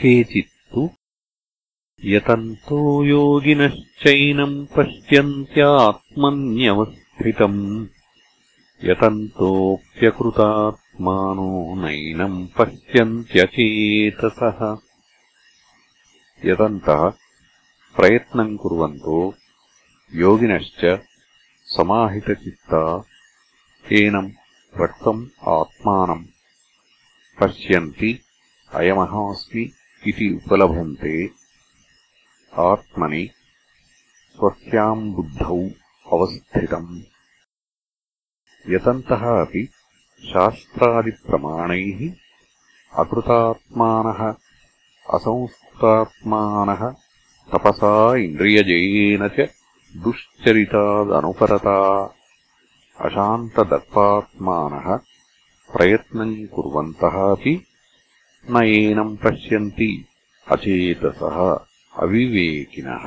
केचित्तु यतन्तो योगिनश्चैनम् पश्यन्त्यात्मन्यवस्थितम् यतन्तोऽप्यकृतात्मानो नैनम् पश्यन्त्यचेतसः। यतन्तः प्रयत्नम् कुर्वन्तो योगिनश्च समाहितचित्ता एनम् रक्तम् आत्मानम् पश्यन्ति अयमहमस्मि इति उपलभन्ते। आत्मनि स्वस्याम् बुद्धौ अवस्थितम्। यतन्तः अपि शास्त्रादिप्रमाणैः अकृतात्मानः असंस्कृतात्मानः तपसा इन्द्रियजयेन च दुश्चरितादनुपरता। अशान्तदत्पात्मानः प्रयत्नम् कुर्वन्तः अपि न एनम् पश्यन्ति अचेतसः अविवेकिनः